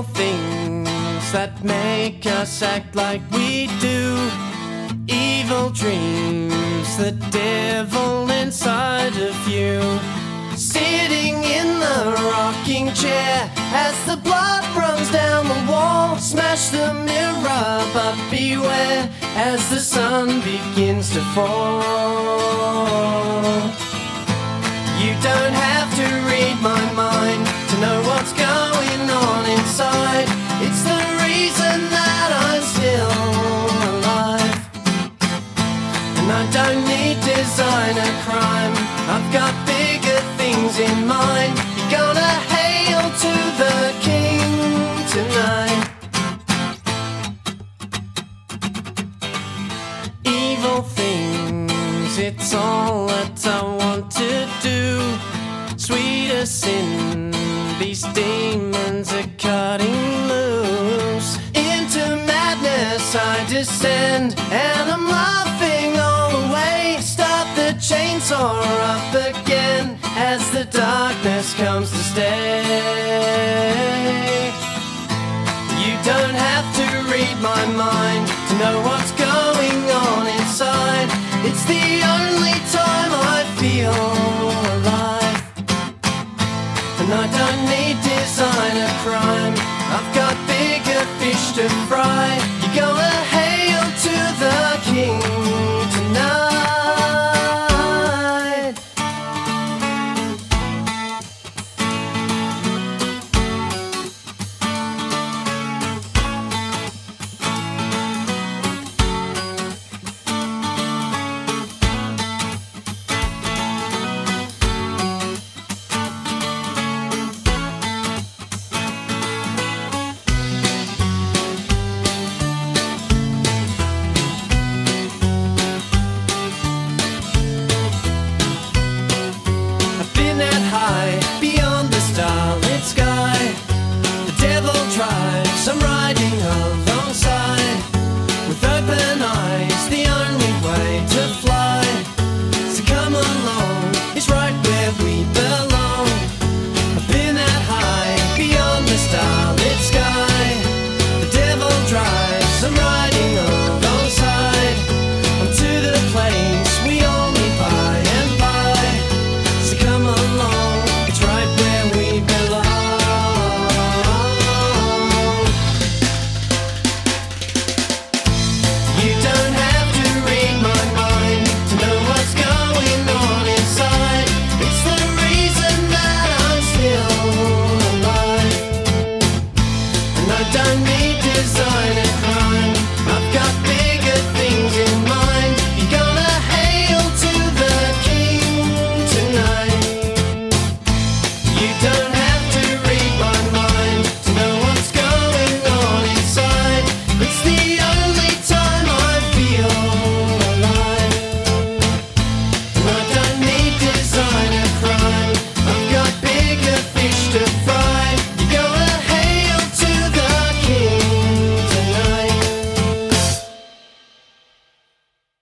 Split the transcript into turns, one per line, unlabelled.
Evil things that make us act like we do. Evil dreams, the devil inside of you. Sitting in the rocking chair as the blood runs down the wall. Smash the mirror, but beware as the sun begins to fall. It's the reason that I'm still alive. And I don't need designer crime. I've got bigger things in mind. You're gonna hail to the king tonight. Evil things, it's all that I want to do. Sweeter sin, these demons are cutting descend, and I'm laughing all the way. Stop the chainsaw up again as the darkness comes to stay. You don't have to read my mind to know what's going on inside. It's the only time I feel alive. And I don't need designer crime. I've got bigger fish to fry. You go ahead. done-me design.